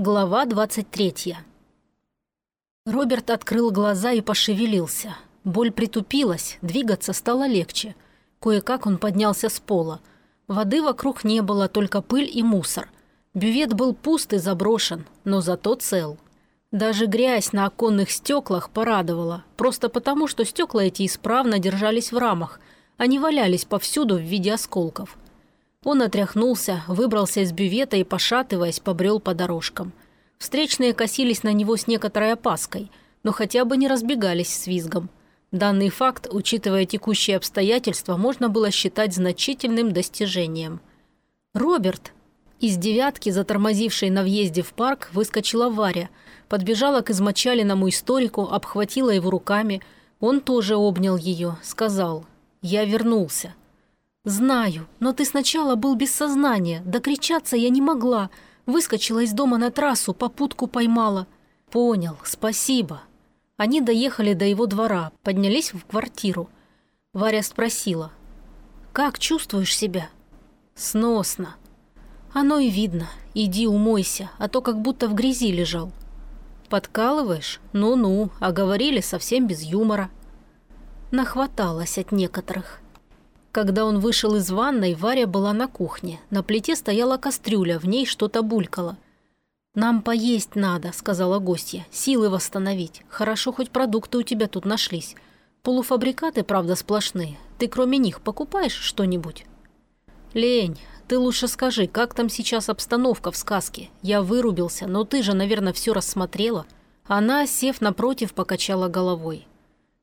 Глава 23. Роберт открыл глаза и пошевелился. Боль притупилась, двигаться стало легче. Кое-как он поднялся с пола. Воды вокруг не было, только пыль и мусор. Бювет был пуст и заброшен, но зато цел. Даже грязь на оконных стеклах порадовала, просто потому, что стекла эти исправно держались в рамах, а не валялись повсюду в виде осколков. Он отряхнулся, выбрался из бювета и, пошатываясь, побрел по дорожкам. Встречные косились на него с некоторой опаской, но хотя бы не разбегались с визгом. Данный факт, учитывая текущие обстоятельства, можно было считать значительным достижением. «Роберт!» Из девятки, затормозившей на въезде в парк, выскочила Варя – подбежала к измочаленному историку, обхватила его руками. Он тоже обнял ее, сказал «Я вернулся». «Знаю, но ты сначала был без сознания, докричаться я не могла. Выскочила из дома на трассу, попутку поймала». «Понял, спасибо». Они доехали до его двора, поднялись в квартиру. Варя спросила «Как чувствуешь себя?» «Сносно». «Оно и видно. Иди умойся, а то как будто в грязи лежал». «Подкалываешь? Ну-ну, а говорили совсем без юмора». Нахваталась от некоторых. Когда он вышел из ванной, Варя была на кухне. На плите стояла кастрюля, в ней что-то булькало. «Нам поесть надо», — сказала гостья. «Силы восстановить. Хорошо, хоть продукты у тебя тут нашлись. Полуфабрикаты, правда, сплошные. Ты кроме них покупаешь что-нибудь?» «Лень. Ты лучше скажи, как там сейчас обстановка в сказке? Я вырубился, но ты же, наверное, все рассмотрела». Она, сев напротив, покачала головой.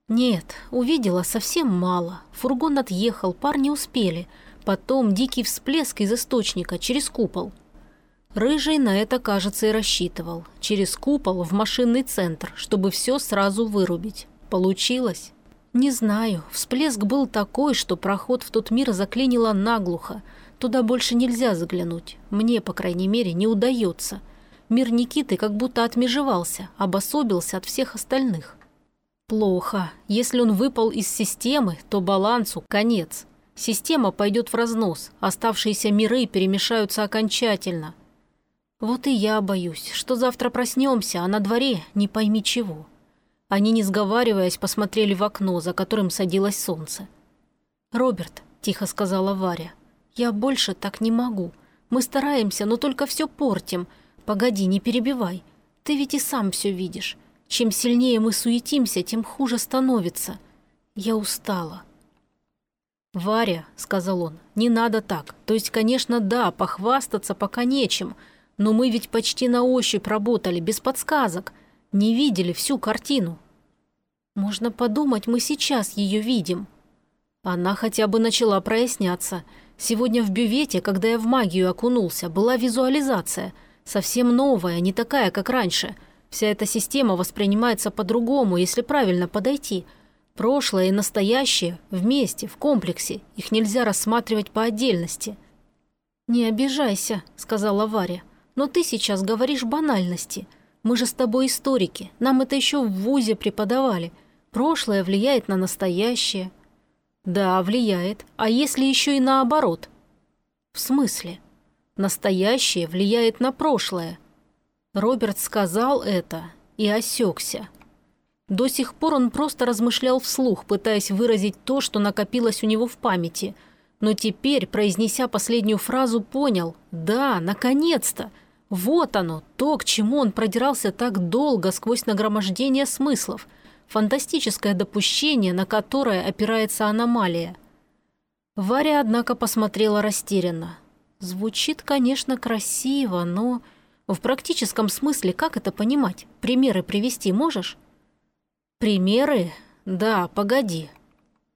«Нет, увидела совсем мало. Фургон отъехал, парни успели. Потом дикий всплеск из источника через купол». Рыжий на это, кажется, и рассчитывал. Через купол в машинный центр, чтобы все сразу вырубить. Получилось? Не знаю. Всплеск был такой, что проход в тот мир заклинило наглухо. Туда больше нельзя заглянуть. Мне, по крайней мере, не удается. Мир Никиты как будто отмежевался, обособился от всех остальных. Плохо. Если он выпал из системы, то балансу конец. Система пойдет в разнос, оставшиеся миры перемешаются окончательно. Вот и я боюсь, что завтра проснемся, а на дворе не пойми чего. Они, не сговариваясь, посмотрели в окно, за которым садилось солнце. «Роберт», – тихо сказала Варя, – «Я больше так не могу. Мы стараемся, но только все портим. Погоди, не перебивай. Ты ведь и сам все видишь. Чем сильнее мы суетимся, тем хуже становится. Я устала». «Варя», — сказал он, — «не надо так. То есть, конечно, да, похвастаться пока нечем. Но мы ведь почти на ощупь работали, без подсказок. Не видели всю картину». «Можно подумать, мы сейчас ее видим». Она хотя бы начала проясняться — Сегодня в бювете, когда я в магию окунулся, была визуализация. Совсем новая, не такая, как раньше. Вся эта система воспринимается по-другому, если правильно подойти. Прошлое и настоящее вместе, в комплексе. Их нельзя рассматривать по отдельности. «Не обижайся», — сказала Варя. «Но ты сейчас говоришь банальности. Мы же с тобой историки. Нам это еще в ВУЗе преподавали. Прошлое влияет на настоящее. Да, влияет. А если еще и наоборот? В смысле? Настоящее влияет на прошлое. Роберт сказал это и осекся. До сих пор он просто размышлял вслух, пытаясь выразить то, что накопилось у него в памяти. Но теперь, произнеся последнюю фразу, понял «Да, наконец-то!» Вот оно, то, к чему он продирался так долго сквозь нагромождение смыслов – фантастическое допущение, на которое опирается аномалия. Варя, однако, посмотрела растерянно. Звучит, конечно, красиво, но... В практическом смысле как это понимать? Примеры привести можешь? Примеры? Да, погоди.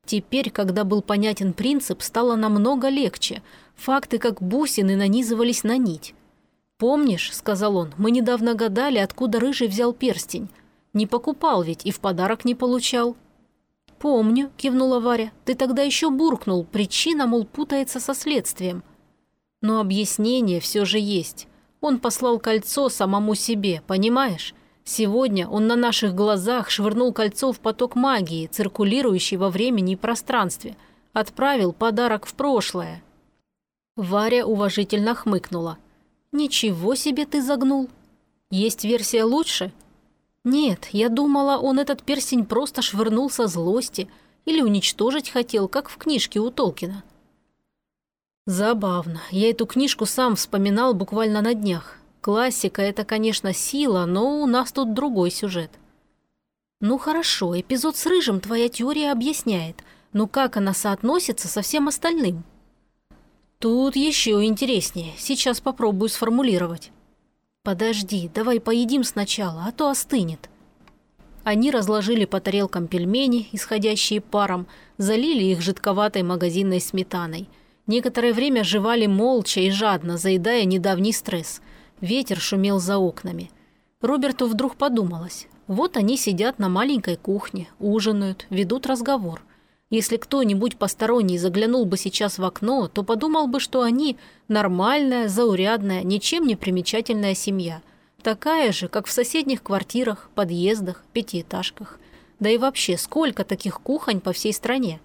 Теперь, когда был понятен принцип, стало намного легче. Факты, как бусины, нанизывались на нить. «Помнишь, — сказал он, — мы недавно гадали, откуда Рыжий взял перстень. Не покупал ведь и в подарок не получал». «Помню», – кивнула Варя. «Ты тогда еще буркнул. Причина, мол, путается со следствием». «Но объяснение все же есть. Он послал кольцо самому себе, понимаешь? Сегодня он на наших глазах швырнул кольцо в поток магии, циркулирующий во времени и пространстве. Отправил подарок в прошлое». Варя уважительно хмыкнула. «Ничего себе ты загнул!» Есть версия лучше? Нет, я думала, он этот перстень просто швырнул со злости или уничтожить хотел, как в книжке у Толкина. Забавно. Я эту книжку сам вспоминал буквально на днях. Классика – это, конечно, сила, но у нас тут другой сюжет. Ну хорошо, эпизод с Рыжим твоя теория объясняет, но как она соотносится со всем остальным? Тут еще интереснее. Сейчас попробую сформулировать. Подожди, давай поедим сначала, а то остынет. Они разложили по тарелкам пельмени, исходящие паром, залили их жидковатой магазинной сметаной. Некоторое время жевали молча и жадно, заедая недавний стресс. Ветер шумел за окнами. Роберту вдруг подумалось. Вот они сидят на маленькой кухне, ужинают, ведут разговор. Если кто-нибудь посторонний заглянул бы сейчас в окно, то подумал бы, что они нормальная, заурядная, ничем не примечательная семья. Такая же, как в соседних квартирах, подъездах, пятиэтажках. Да и вообще, сколько таких кухонь по всей стране?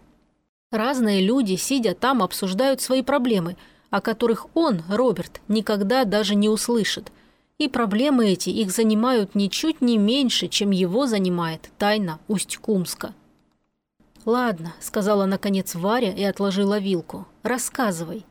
Разные люди, сидя там, обсуждают свои проблемы, о которых он, Роберт, никогда даже не услышит. И проблемы эти их занимают ничуть не меньше, чем его занимает тайна Усть-Кумска. «Ладно», — сказала наконец Варя и отложила вилку. «Рассказывай».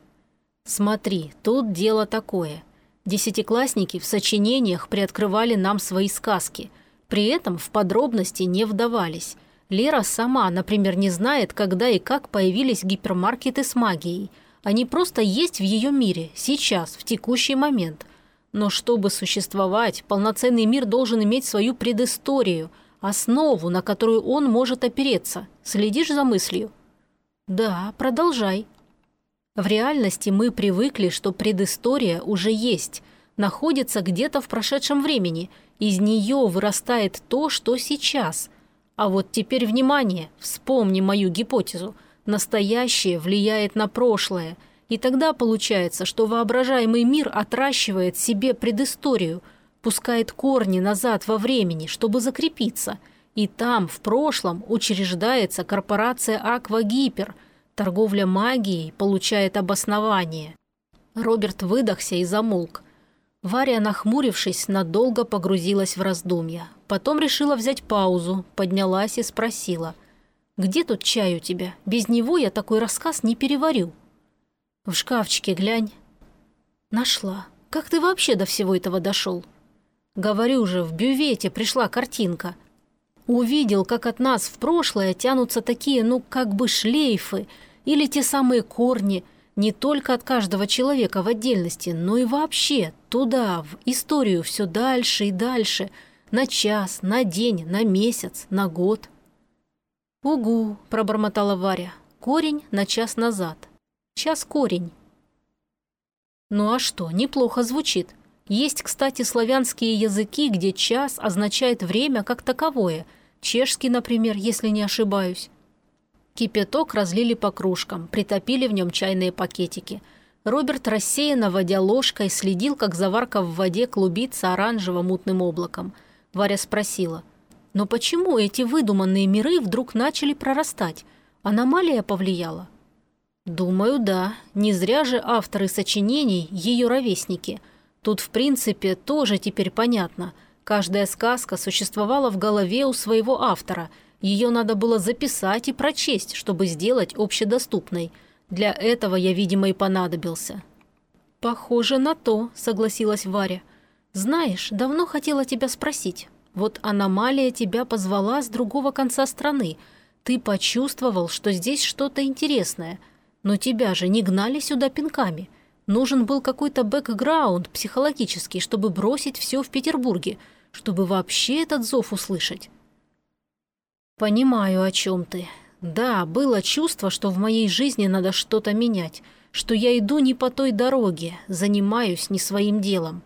«Смотри, тут дело такое. Десятиклассники в сочинениях приоткрывали нам свои сказки. При этом в подробности не вдавались. Лера сама, например, не знает, когда и как появились гипермаркеты с магией. Они просто есть в ее мире, сейчас, в текущий момент. Но чтобы существовать, полноценный мир должен иметь свою предысторию — основу, на которую он может опереться. Следишь за мыслью? Да, продолжай. В реальности мы привыкли, что предыстория уже есть, находится где-то в прошедшем времени, из нее вырастает то, что сейчас. А вот теперь внимание, вспомни мою гипотезу. Настоящее влияет на прошлое, и тогда получается, что воображаемый мир отращивает себе предысторию – пускает корни назад во времени, чтобы закрепиться. И там, в прошлом, учреждается корпорация «Аквагипер». Торговля магией получает обоснование. Роберт выдохся и замолк. Варя, нахмурившись, надолго погрузилась в раздумья. Потом решила взять паузу, поднялась и спросила. «Где тут чай у тебя? Без него я такой рассказ не переварю». «В шкафчике глянь». «Нашла. Как ты вообще до всего этого дошел?» Говорю же, в бювете пришла картинка. Увидел, как от нас в прошлое тянутся такие, ну, как бы шлейфы, или те самые корни, не только от каждого человека в отдельности, но и вообще туда, в историю все дальше и дальше, на час, на день, на месяц, на год. «Угу», – пробормотала Варя, – «корень на час назад. Час корень». «Ну а что, неплохо звучит. Есть, кстати, славянские языки, где час означает время как таковое. Чешский, например, если не ошибаюсь. Кипяток разлили по кружкам, притопили в нем чайные пакетики. Роберт, рассеянно водя ложкой, следил, как заварка в воде клубится оранжево-мутным облаком. Варя спросила, «Но почему эти выдуманные миры вдруг начали прорастать? Аномалия повлияла?» «Думаю, да. Не зря же авторы сочинений – ее ровесники – Тут, в принципе, тоже теперь понятно. Каждая сказка существовала в голове у своего автора. Ее надо было записать и прочесть, чтобы сделать общедоступной. Для этого я, видимо, и понадобился. «Похоже на то», — согласилась Варя. «Знаешь, давно хотела тебя спросить. Вот аномалия тебя позвала с другого конца страны. Ты почувствовал, что здесь что-то интересное. Но тебя же не гнали сюда пинками. Нужен был какой-то бэкграунд психологический, чтобы бросить все в Петербурге, чтобы вообще этот зов услышать. «Понимаю, о чем ты. Да, было чувство, что в моей жизни надо что-то менять, что я иду не по той дороге, занимаюсь не своим делом.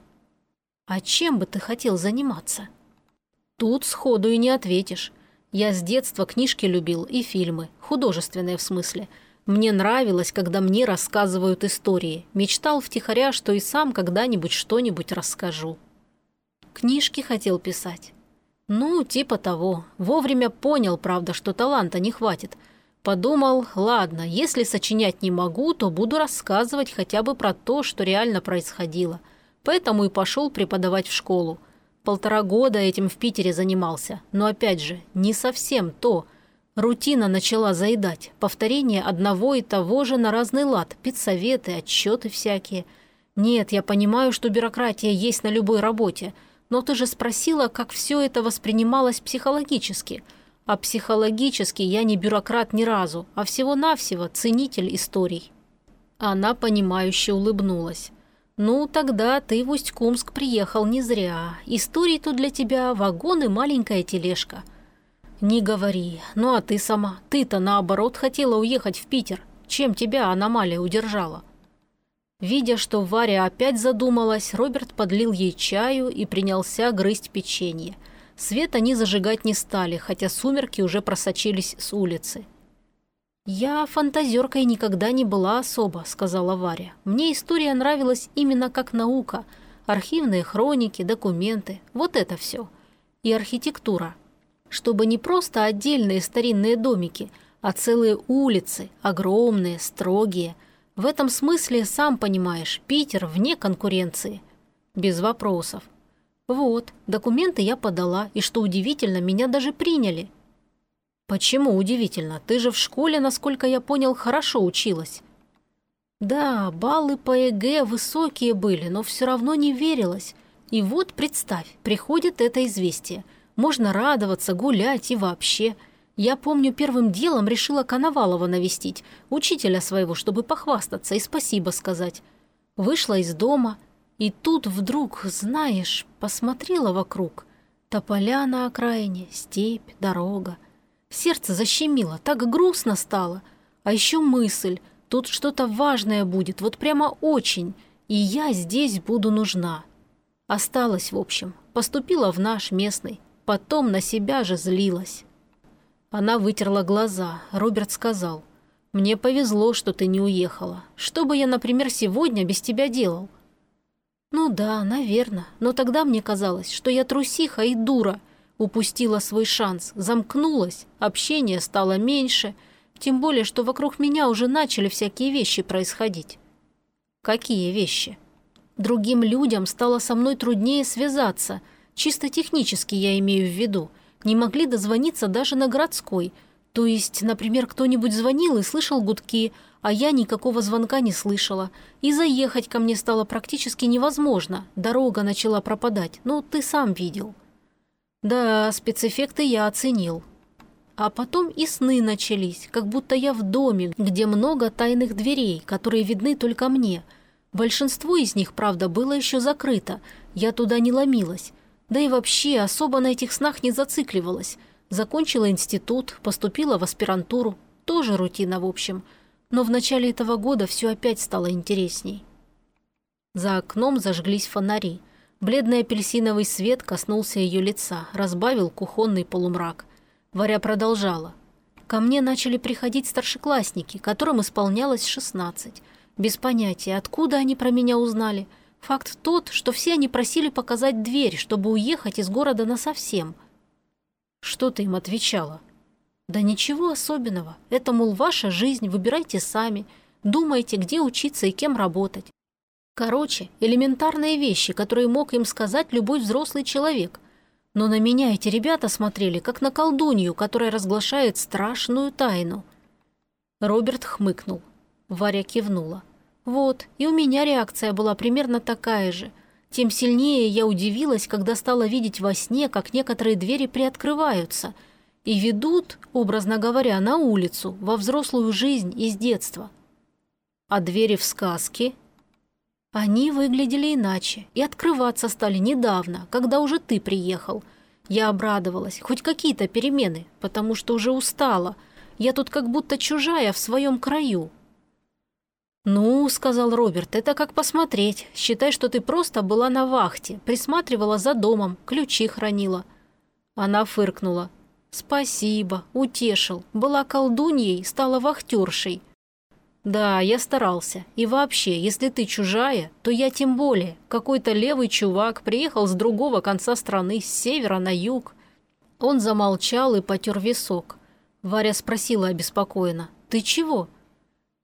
А чем бы ты хотел заниматься?» Тут сходу и не ответишь. Я с детства книжки любил и фильмы, художественные в смысле – мне нравилось, когда мне рассказывают истории. Мечтал втихаря, что и сам когда-нибудь что-нибудь расскажу. Книжки хотел писать. Ну, типа того. Вовремя понял, правда, что таланта не хватит. Подумал, ладно, если сочинять не могу, то буду рассказывать хотя бы про то, что реально происходило. Поэтому и пошел преподавать в школу. полтора года этим в Питере занимался. Но опять же, не совсем то. Рутина начала заедать. Повторение одного и того же на разный лад. Педсоветы, отчеты всякие. Нет, я понимаю, что бюрократия есть на любой работе. Но ты же спросила, как все это воспринималось психологически. А психологически я не бюрократ ни разу, а всего-навсего ценитель историй. Она понимающе улыбнулась. «Ну, тогда ты в Усть-Кумск приехал не зря. Истории тут для тебя вагон и маленькая тележка». «Не говори. Ну а ты сама? Ты-то, наоборот, хотела уехать в Питер. Чем тебя аномалия удержала?» Видя, что Варя опять задумалась, Роберт подлил ей чаю и принялся грызть печенье. Свет они зажигать не стали, хотя сумерки уже просочились с улицы. «Я фантазеркой никогда не была особо», — сказала Варя. «Мне история нравилась именно как наука. Архивные хроники, документы, вот это все. И архитектура. Чтобы не просто отдельные старинные домики, а целые улицы, огромные, строгие. В этом смысле, сам понимаешь, Питер вне конкуренции. Без вопросов. Вот, документы я подала, и, что удивительно, меня даже приняли». «Почему удивительно? Ты же в школе, насколько я понял, хорошо училась». «Да, баллы по ЕГЭ высокие были, но все равно не верилось. И вот, представь, приходит это известие. Можно радоваться, гулять и вообще. Я помню, первым делом решила Коновалова навестить, учителя своего, чтобы похвастаться и спасибо сказать. Вышла из дома, и тут вдруг, знаешь, посмотрела вокруг. Тополя на окраине, степь, дорога. Сердце защемило, так грустно стало. А еще мысль, тут что-то важное будет, вот прямо очень, и я здесь буду нужна. Осталась, в общем, поступила в наш местный, потом на себя же злилась. Она вытерла глаза, Роберт сказал, «Мне повезло, что ты не уехала. Что бы я, например, сегодня без тебя делал?» «Ну да, наверное, но тогда мне казалось, что я трусиха и дура, Упустила свой шанс, замкнулась, общение стало меньше, тем более, что вокруг меня уже начали всякие вещи происходить. Какие вещи? Другим людям стало со мной труднее связаться, чисто технически я имею в виду. Не могли дозвониться даже на городской. То есть, например, кто-нибудь звонил и слышал гудки, а я никакого звонка не слышала. И заехать ко мне стало практически невозможно. Дорога начала пропадать. Ну, ты сам видел. Да, спецэффекты я оценил. А потом и сны начались, как будто я в доме, где много тайных дверей, которые видны только мне. Большинство из них, правда, было еще закрыто. Я туда не ломилась. Да и вообще особо на этих снах не зацикливалась. Закончила институт, поступила в аспирантуру. Тоже рутина, в общем. Но в начале этого года все опять стало интересней. За окном зажглись фонари. Бледный апельсиновый свет коснулся ее лица, разбавил кухонный полумрак. Варя продолжала. «Ко мне начали приходить старшеклассники, которым исполнялось 16. Без понятия, откуда они про меня узнали. Факт тот, что все они просили показать дверь, чтобы уехать из города насовсем». «Что ты им отвечала?» «Да ничего особенного. Это, мол, ваша жизнь, выбирайте сами. Думайте, где учиться и кем работать. Короче, элементарные вещи, которые мог им сказать любой взрослый человек. Но на меня эти ребята смотрели, как на колдунью, которая разглашает страшную тайну. Роберт хмыкнул. Варя кивнула. Вот, и у меня реакция была примерно такая же. Тем сильнее я удивилась, когда стала видеть во сне, как некоторые двери приоткрываются и ведут, образно говоря, на улицу, во взрослую жизнь из детства. А двери в сказке они выглядели иначе и открываться стали недавно, когда уже ты приехал. Я обрадовалась, хоть какие-то перемены, потому что уже устала. Я тут как будто чужая в своем краю. «Ну, — сказал Роберт, — это как посмотреть. Считай, что ты просто была на вахте, присматривала за домом, ключи хранила». Она фыркнула. «Спасибо, утешил. Была колдуньей, стала вахтершей. «Да, я старался. И вообще, если ты чужая, то я тем более. Какой-то левый чувак приехал с другого конца страны, с севера на юг». Он замолчал и потер висок. Варя спросила обеспокоенно. «Ты чего?»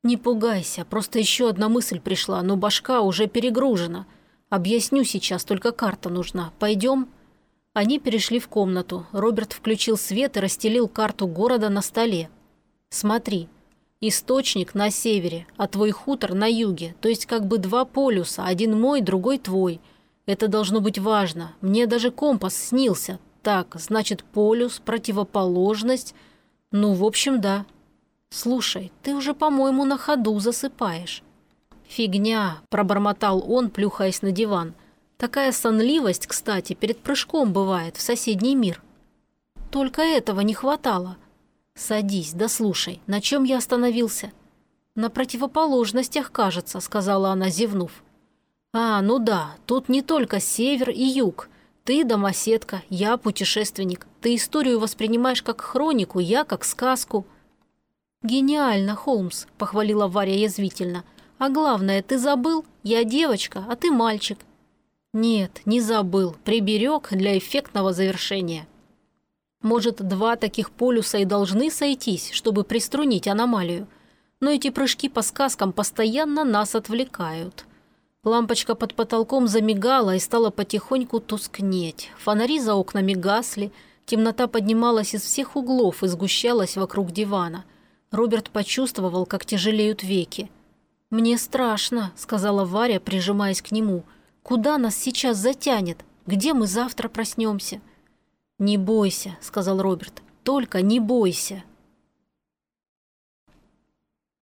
«Не пугайся, просто еще одна мысль пришла, но башка уже перегружена. Объясню сейчас, только карта нужна. Пойдем?» Они перешли в комнату. Роберт включил свет и расстелил карту города на столе. «Смотри. Источник на севере, а твой хутор на юге. То есть как бы два полюса. Один мой, другой твой. Это должно быть важно. Мне даже компас снился. Так, значит, полюс, противоположность. Ну, в общем, да. Слушай, ты уже, по-моему, на ходу засыпаешь». «Фигня», – пробормотал он, плюхаясь на диван – Такая сонливость, кстати, перед прыжком бывает в соседний мир. Только этого не хватало. Садись, да слушай, на чем я остановился? На противоположностях, кажется, сказала она, зевнув. А, ну да, тут не только север и юг. Ты домоседка, я путешественник. Ты историю воспринимаешь как хронику, я как сказку. Гениально, Холмс, похвалила Варя язвительно. А главное, ты забыл? Я девочка, а ты мальчик. Нет, не забыл, приберег для эффектного завершения. Может, два таких полюса и должны сойтись, чтобы приструнить аномалию. Но эти прыжки по сказкам постоянно нас отвлекают. Лампочка под потолком замигала и стала потихоньку тускнеть. Фонари за окнами гасли, темнота поднималась из всех углов и сгущалась вокруг дивана. Роберт почувствовал, как тяжелеют веки. «Мне страшно», — сказала Варя, прижимаясь к нему — Куда нас сейчас затянет? Где мы завтра проснемся?» «Не бойся», — сказал Роберт. «Только не бойся.